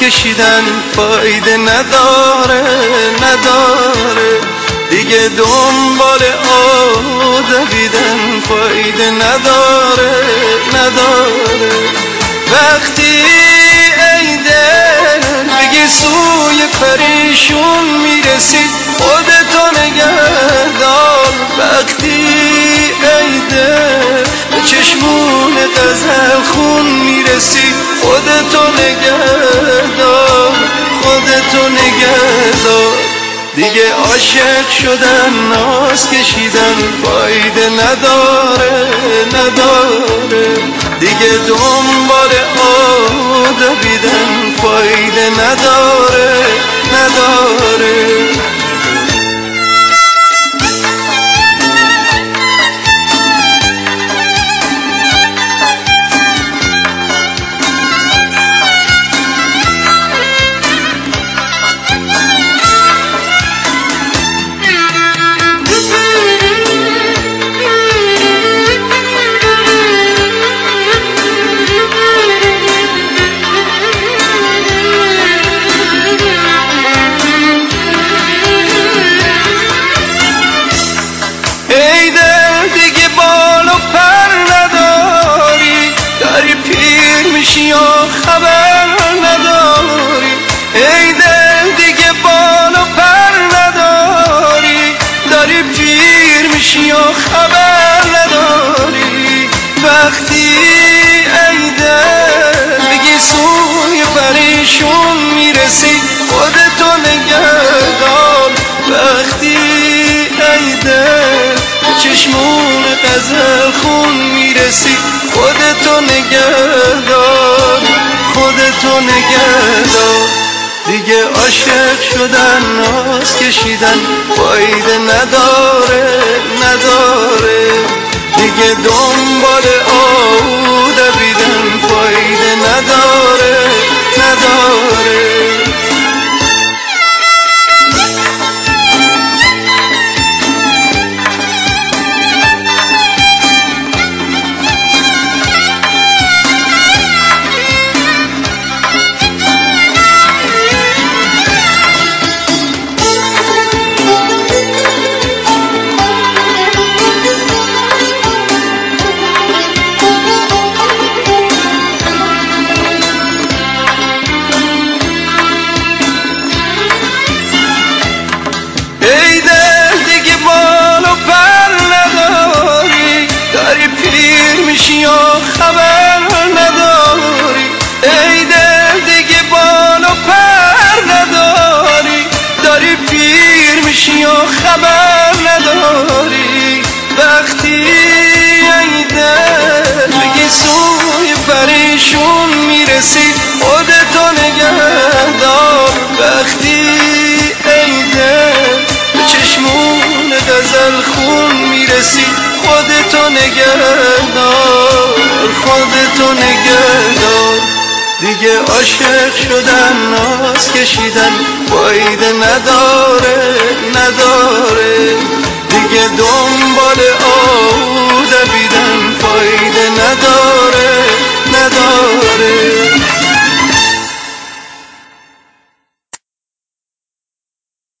کشیدن فایده نداره نداره. دیگه دنبال آدویدن فایده نداره نداره. وقتی ای دل بگی سوی پریشون می‌رسی خودتو نگهدار. وقتی ای دل به چشمون غزل خون می‌رسی خودتو نگهدار خودتو نگهدار. دیگه عاشق شدن ناز کشیدن فایده نداره نداره. دیگه دنبال آدویدن فایده نداره نداره. خبر نداری. ای دل دیگه بال و پر نداری. داری پیر میشی یا خبر نداری. وقتی ای دل بگی سوی پریشون می‌رسی خودتو نگهدار. وقتی ای دل چشمون قزل خون می‌رسی خودتو نگهدار. خودتو نگهدار. دیگه عاشق شدن ناز کشیدن فایده نداره نداره. دیگه دنبال خبر نداری. ای دل دیگه بال و پر نداری. داری پیر میشی یا خبر نداری. وقتی ای دل بگی سوی پریشون می‌رسی خودتو نگهدار. وقتی ای دل به چشمون غزل خون می‌رسی خودتو نگهدار خودتو نگهدار. دیگه عاشق شدن ناز کشیدن فایده نداره نداره. دیگه دنبال آو دویدن.